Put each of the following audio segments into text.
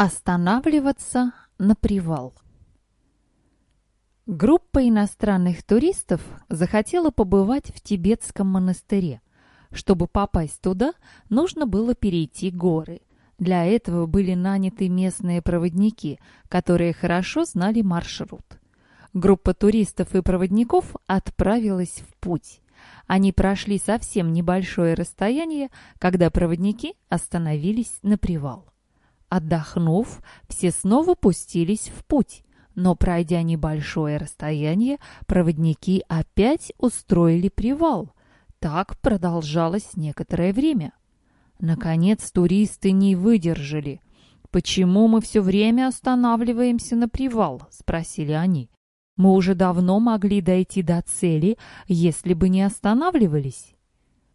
Останавливаться на привал. Группа иностранных туристов захотела побывать в тибетском монастыре. Чтобы попасть туда, нужно было перейти горы. Для этого были наняты местные проводники, которые хорошо знали маршрут. Группа туристов и проводников отправилась в путь. Они прошли совсем небольшое расстояние, когда проводники остановились на привал. Отдохнув, все снова пустились в путь, но, пройдя небольшое расстояние, проводники опять устроили привал. Так продолжалось некоторое время. Наконец туристы не выдержали. «Почему мы все время останавливаемся на привал?» — спросили они. «Мы уже давно могли дойти до цели, если бы не останавливались».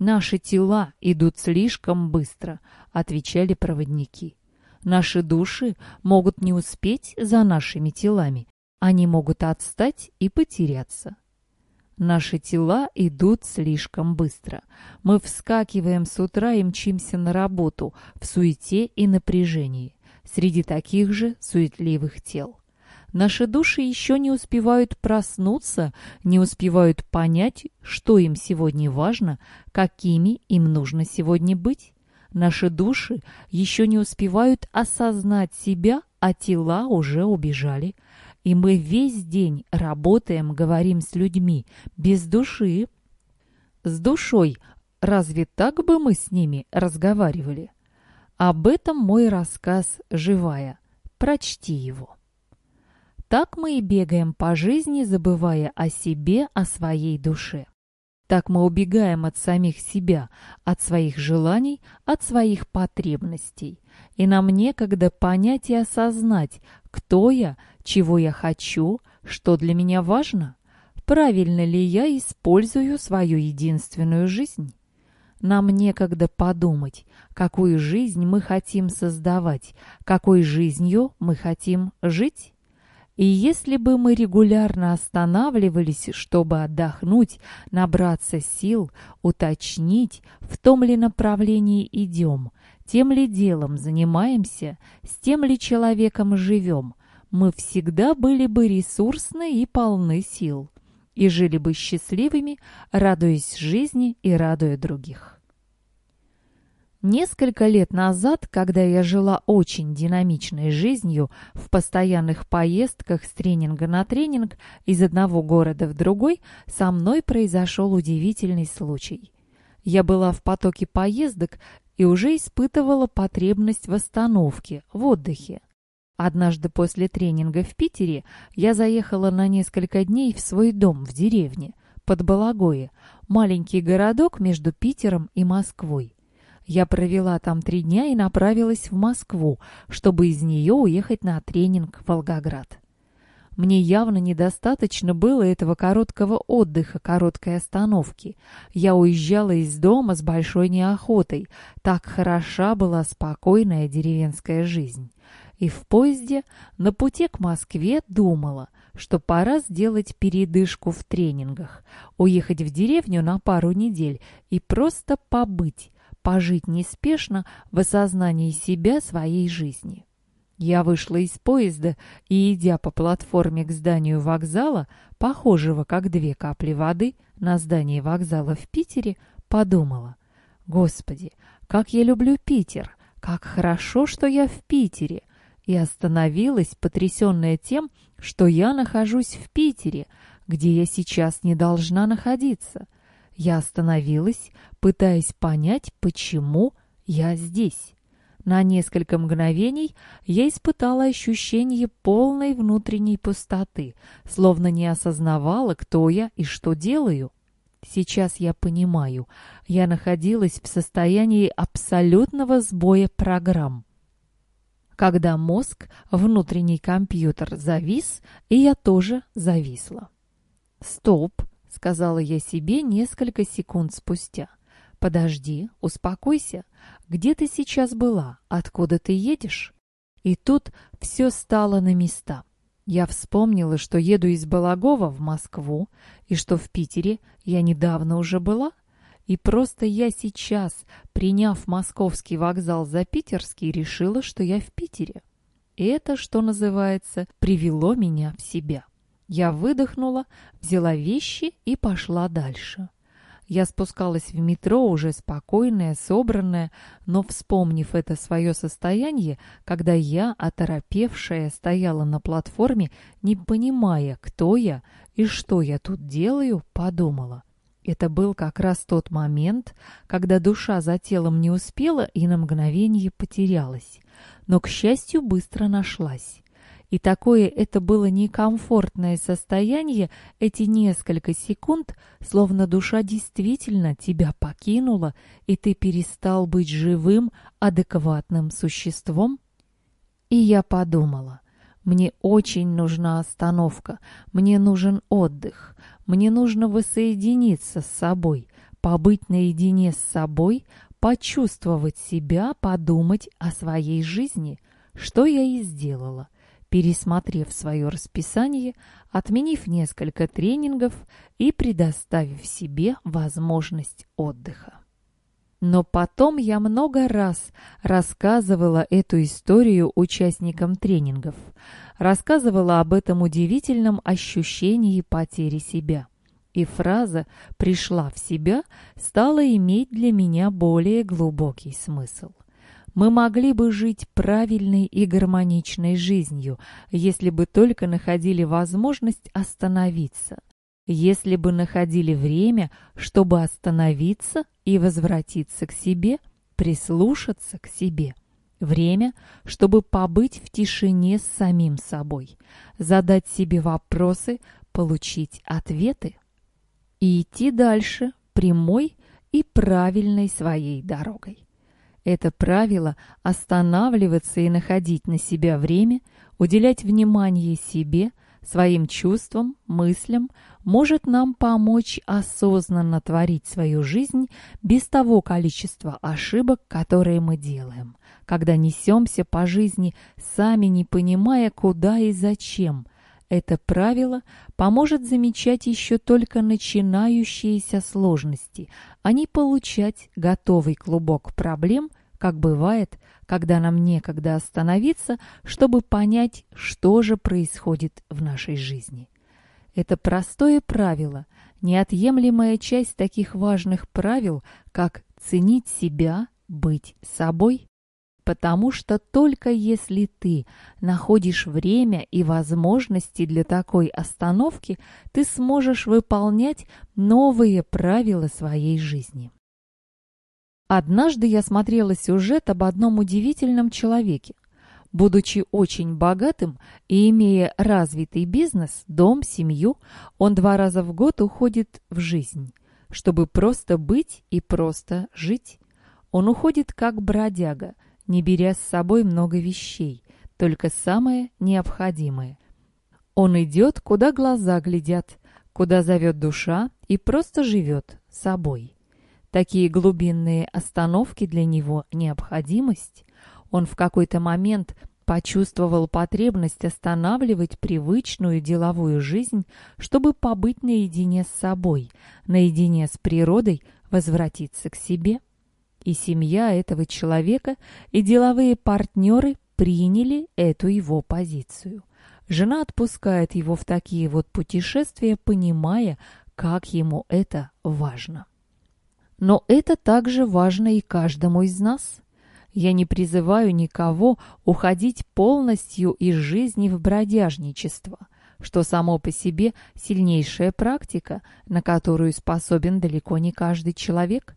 «Наши тела идут слишком быстро», — отвечали проводники. Наши души могут не успеть за нашими телами. Они могут отстать и потеряться. Наши тела идут слишком быстро. Мы вскакиваем с утра и мчимся на работу в суете и напряжении, среди таких же суетливых тел. Наши души еще не успевают проснуться, не успевают понять, что им сегодня важно, какими им нужно сегодня быть. Наши души еще не успевают осознать себя, а тела уже убежали. И мы весь день работаем, говорим с людьми, без души. С душой. Разве так бы мы с ними разговаривали? Об этом мой рассказ «Живая». Прочти его. Так мы и бегаем по жизни, забывая о себе, о своей душе. Так мы убегаем от самих себя, от своих желаний, от своих потребностей. И нам некогда понять и осознать, кто я, чего я хочу, что для меня важно. Правильно ли я использую свою единственную жизнь? Нам некогда подумать, какую жизнь мы хотим создавать, какой жизнью мы хотим жить. И если бы мы регулярно останавливались, чтобы отдохнуть, набраться сил, уточнить, в том ли направлении идем, тем ли делом занимаемся, с тем ли человеком живем, мы всегда были бы ресурсны и полны сил, и жили бы счастливыми, радуясь жизни и радуя других. Несколько лет назад, когда я жила очень динамичной жизнью, в постоянных поездках с тренинга на тренинг из одного города в другой, со мной произошел удивительный случай. Я была в потоке поездок и уже испытывала потребность в остановке, в отдыхе. Однажды после тренинга в Питере я заехала на несколько дней в свой дом в деревне, под Балагое, маленький городок между Питером и Москвой. Я провела там три дня и направилась в Москву, чтобы из нее уехать на тренинг в Волгоград. Мне явно недостаточно было этого короткого отдыха, короткой остановки. Я уезжала из дома с большой неохотой. Так хороша была спокойная деревенская жизнь. И в поезде на пути к Москве думала, что пора сделать передышку в тренингах, уехать в деревню на пару недель и просто побыть, пожить неспешно в осознании себя своей жизни. Я вышла из поезда и, идя по платформе к зданию вокзала, похожего как две капли воды на здание вокзала в Питере, подумала, «Господи, как я люблю Питер! Как хорошо, что я в Питере!» И остановилась, потрясенная тем, что я нахожусь в Питере, где я сейчас не должна находиться – я остановилась, пытаясь понять, почему я здесь. На несколько мгновений я испытала ощущение полной внутренней пустоты, словно не осознавала, кто я и что делаю. Сейчас я понимаю, я находилась в состоянии абсолютного сбоя программ. Когда мозг, внутренний компьютер завис, и я тоже зависла. Стоп, — сказала я себе несколько секунд спустя. «Подожди, успокойся. Где ты сейчас была? Откуда ты едешь?» И тут все стало на места. Я вспомнила, что еду из Балагова в Москву, и что в Питере я недавно уже была. И просто я сейчас, приняв московский вокзал за питерский, решила, что я в Питере. это, что называется, привело меня в себя. Я выдохнула, взяла вещи и пошла дальше. Я спускалась в метро уже спокойная, собранная, но, вспомнив это свое состояние, когда я, оторопевшая, стояла на платформе, не понимая, кто я и что я тут делаю, подумала. Это был как раз тот момент, когда душа за телом не успела и на мгновение потерялась, но, к счастью, быстро нашлась. И такое это было некомфортное состояние, эти несколько секунд, словно душа действительно тебя покинула, и ты перестал быть живым, адекватным существом? И я подумала, мне очень нужна остановка, мне нужен отдых, мне нужно воссоединиться с собой, побыть наедине с собой, почувствовать себя, подумать о своей жизни, что я и сделала – пересмотрев свое расписание, отменив несколько тренингов и предоставив себе возможность отдыха. Но потом я много раз рассказывала эту историю участникам тренингов, рассказывала об этом удивительном ощущении потери себя. И фраза «пришла в себя» стала иметь для меня более глубокий смысл мы могли бы жить правильной и гармоничной жизнью, если бы только находили возможность остановиться, если бы находили время, чтобы остановиться и возвратиться к себе, прислушаться к себе. Время, чтобы побыть в тишине с самим собой, задать себе вопросы, получить ответы и идти дальше прямой и правильной своей дорогой. Это правило останавливаться и находить на себя время, уделять внимание себе, своим чувствам, мыслям, может нам помочь осознанно творить свою жизнь без того количества ошибок, которые мы делаем, когда несемся по жизни, сами не понимая, куда и зачем, это правило поможет замечать еще только начинающиеся сложности, а не получать готовый клубок проблем, как бывает, когда нам некогда остановиться, чтобы понять, что же происходит в нашей жизни. Это простое правило, неотъемлемая часть таких важных правил, как ценить себя, быть собой потому что только если ты находишь время и возможности для такой остановки, ты сможешь выполнять новые правила своей жизни. Однажды я смотрела сюжет об одном удивительном человеке. Будучи очень богатым и имея развитый бизнес, дом, семью, он два раза в год уходит в жизнь, чтобы просто быть и просто жить. Он уходит как бродяга – не беря с собой много вещей, только самое необходимое. Он идет, куда глаза глядят, куда зовет душа и просто живет собой. Такие глубинные остановки для него необходимость. Он в какой-то момент почувствовал потребность останавливать привычную деловую жизнь, чтобы побыть наедине с собой, наедине с природой, возвратиться к себе – и семья этого человека, и деловые партнеры приняли эту его позицию. Жена отпускает его в такие вот путешествия, понимая, как ему это важно. Но это также важно и каждому из нас. Я не призываю никого уходить полностью из жизни в бродяжничество, что само по себе сильнейшая практика, на которую способен далеко не каждый человек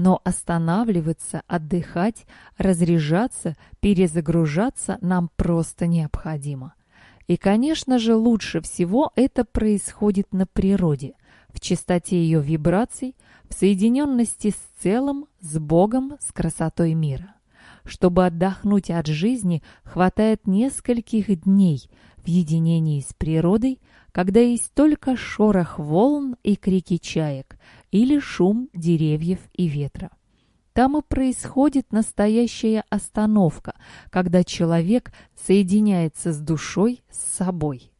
но останавливаться, отдыхать, разряжаться, перезагружаться нам просто необходимо. И, конечно же, лучше всего это происходит на природе, в чистоте ее вибраций, в соединенности с целым, с Богом, с красотой мира. Чтобы отдохнуть от жизни, хватает нескольких дней в единении с природой, когда есть только шорох волн и крики чаек, или шум деревьев и ветра. Там и происходит настоящая остановка, когда человек соединяется с душой, с собой.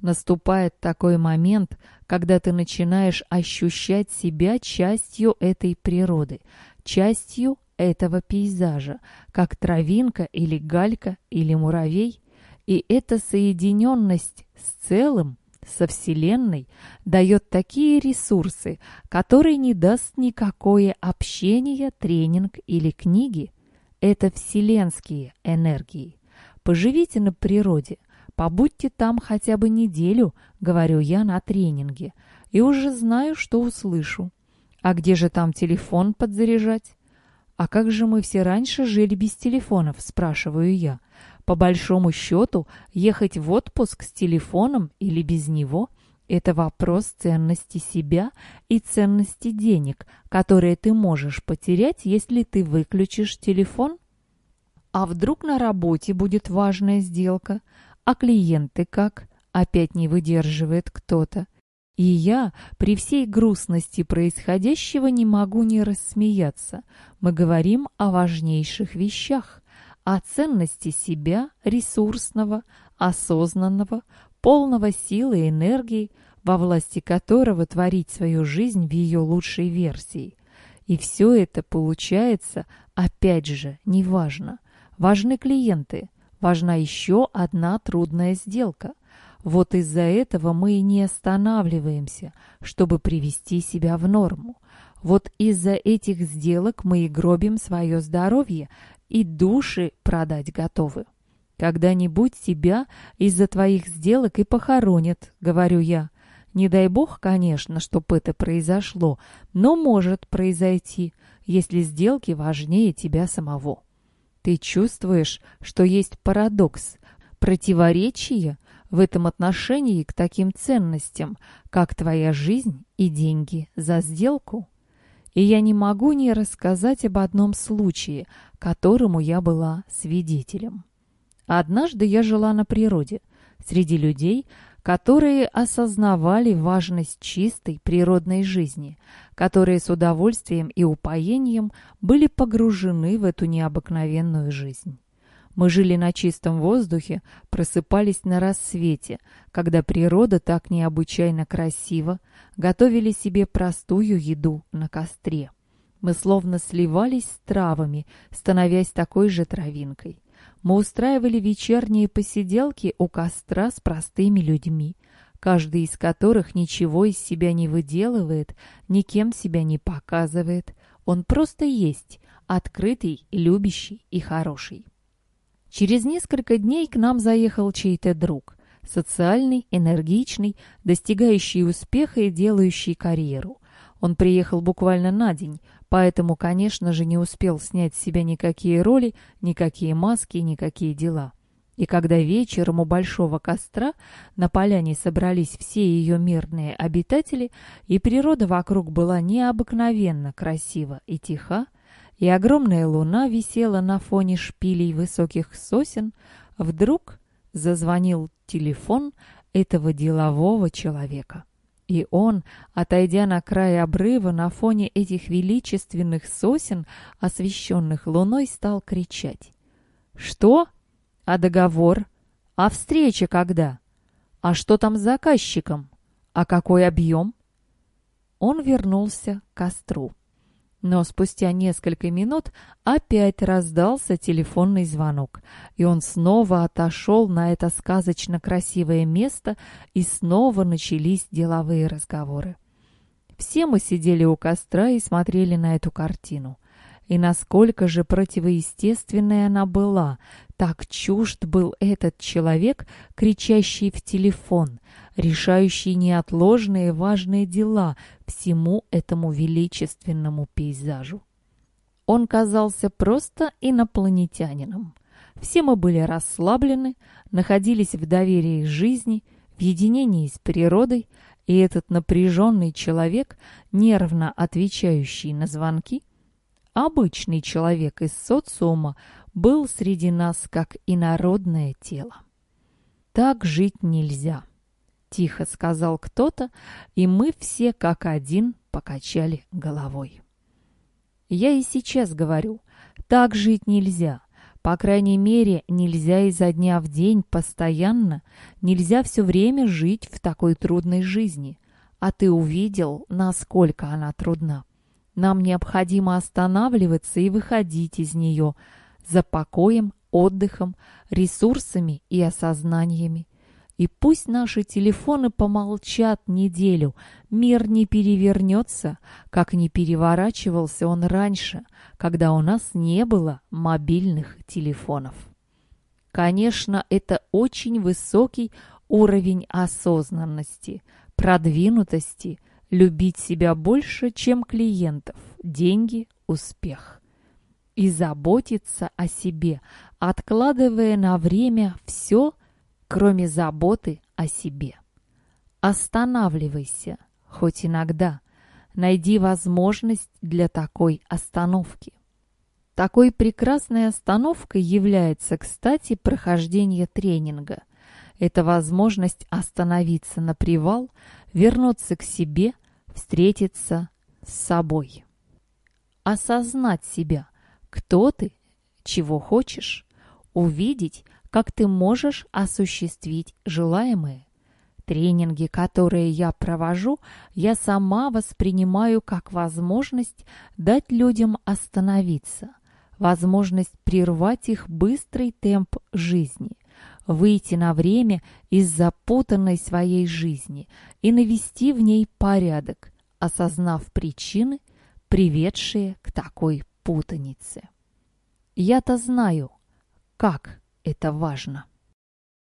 Наступает такой момент, когда ты начинаешь ощущать себя частью этой природы, частью этого пейзажа, как травинка или галька или муравей. И эта соединенность с целым, со Вселенной, дает такие ресурсы, которые не даст никакое общение, тренинг или книги. Это вселенские энергии. Поживите на природе, побудьте там хотя бы неделю, говорю я на тренинге, и уже знаю, что услышу. А где же там телефон подзаряжать? А как же мы все раньше жили без телефонов, спрашиваю я. По большому счету, ехать в отпуск с телефоном или без него – это вопрос ценности себя и ценности денег, которые ты можешь потерять, если ты выключишь телефон. А вдруг на работе будет важная сделка? А клиенты как? Опять не выдерживает кто-то. И я при всей грустности происходящего не могу не рассмеяться. Мы говорим о важнейших вещах, о ценности себя, ресурсного, осознанного, полного силы и энергии, во власти которого творить свою жизнь в ее лучшей версии. И все это получается, опять же, неважно. Важны клиенты, важна еще одна трудная сделка. Вот из-за этого мы и не останавливаемся, чтобы привести себя в норму. Вот из-за этих сделок мы и гробим свое здоровье, и души продать готовы. Когда-нибудь тебя из-за твоих сделок и похоронят, говорю я. Не дай бог, конечно, чтоб это произошло, но может произойти, если сделки важнее тебя самого. Ты чувствуешь, что есть парадокс, противоречие в этом отношении к таким ценностям, как твоя жизнь и деньги за сделку? И я не могу не рассказать об одном случае, которому я была свидетелем. Однажды я жила на природе, среди людей, которые осознавали важность чистой природной жизни, которые с удовольствием и упоением были погружены в эту необыкновенную жизнь. Мы жили на чистом воздухе, просыпались на рассвете, когда природа так необычайно красива, готовили себе простую еду на костре. Мы словно сливались с травами, становясь такой же травинкой. Мы устраивали вечерние посиделки у костра с простыми людьми, каждый из которых ничего из себя не выделывает, никем себя не показывает. Он просто есть, открытый, любящий и хороший. Через несколько дней к нам заехал чей-то друг. Социальный, энергичный, достигающий успеха и делающий карьеру. Он приехал буквально на день, поэтому, конечно же, не успел снять с себя никакие роли, никакие маски, никакие дела. И когда вечером у большого костра на поляне собрались все ее мирные обитатели, и природа вокруг была необыкновенно красива и тиха, и огромная луна висела на фоне шпилей высоких сосен, вдруг зазвонил телефон этого делового человека. И он, отойдя на край обрыва на фоне этих величественных сосен, освещенных луной, стал кричать. «Что? А договор? А встреча когда? А что там с заказчиком? А какой объем?» Он вернулся к костру. Но спустя несколько минут опять раздался телефонный звонок, и он снова отошел на это сказочно красивое место, и снова начались деловые разговоры. Все мы сидели у костра и смотрели на эту картину. И насколько же противоестественной она была, так чужд был этот человек, кричащий в телефон, решающий неотложные важные дела всему этому величественному пейзажу. Он казался просто инопланетянином. Все мы были расслаблены, находились в доверии жизни, в единении с природой, и этот напряженный человек, нервно отвечающий на звонки, обычный человек из социума, был среди нас как инородное тело. Так жить нельзя. — тихо сказал кто-то, и мы все как один покачали головой. Я и сейчас говорю, так жить нельзя. По крайней мере, нельзя изо дня в день постоянно, нельзя все время жить в такой трудной жизни. А ты увидел, насколько она трудна. Нам необходимо останавливаться и выходить из нее за покоем, отдыхом, ресурсами и осознаниями. И пусть наши телефоны помолчат неделю, мир не перевернется, как не переворачивался он раньше, когда у нас не было мобильных телефонов. Конечно, это очень высокий уровень осознанности, продвинутости, любить себя больше, чем клиентов, деньги, успех. И заботиться о себе, откладывая на время все, кроме заботы о себе. Останавливайся, хоть иногда. Найди возможность для такой остановки. Такой прекрасной остановкой является, кстати, прохождение тренинга. Это возможность остановиться на привал, вернуться к себе, встретиться с собой. Осознать себя, кто ты, чего хочешь, увидеть, как ты можешь осуществить желаемое. Тренинги, которые я провожу, я сама воспринимаю как возможность дать людям остановиться, возможность прервать их быстрый темп жизни, выйти на время из запутанной своей жизни и навести в ней порядок, осознав причины, приведшие к такой путанице. Я-то знаю, как это важно.